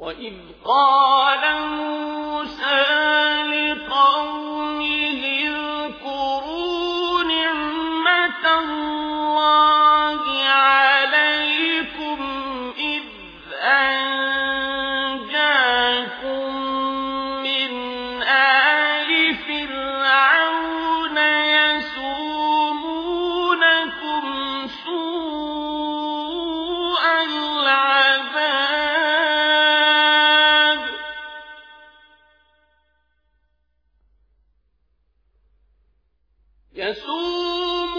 وإذ قال موسى يسومونكم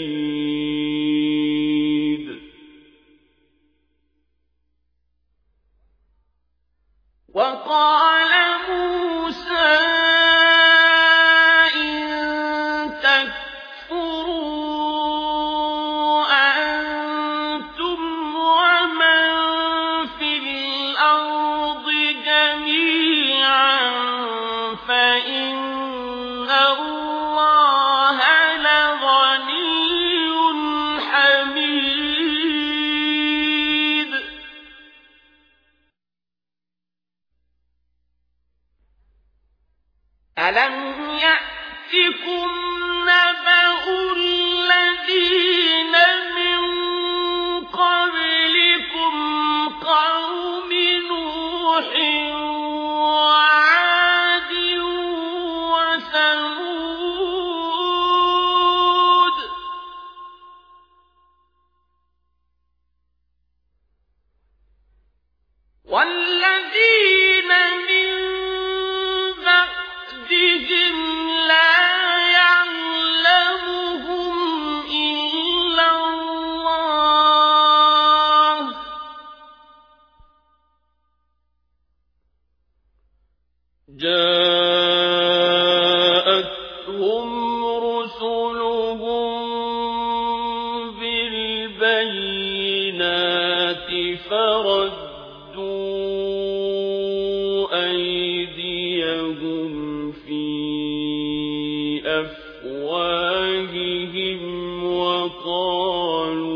وقال ألم يأتكم أيديهم في أفواههم وقالوا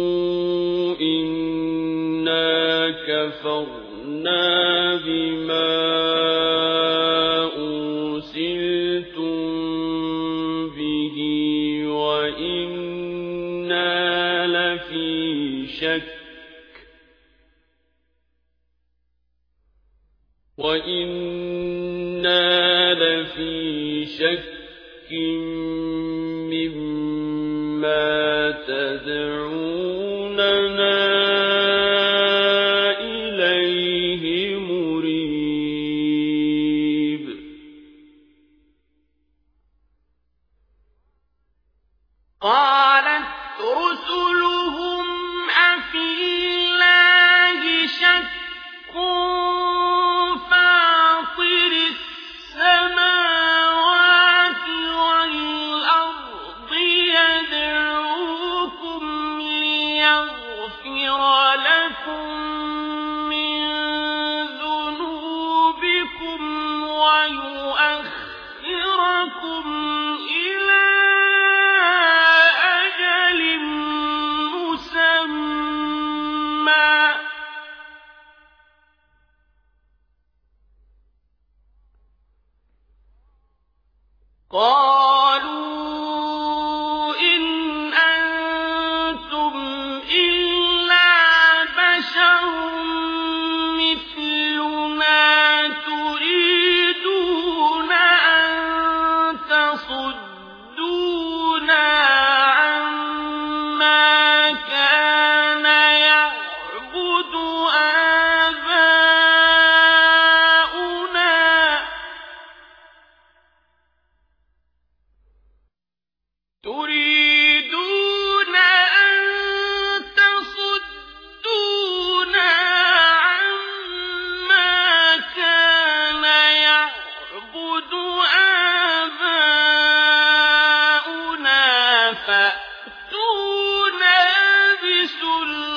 وقالوا إنا كفرنا بما وإنا لفي شك مما تدعوننا إليه مريب قالت رسلهم صدور الْأَرْضِ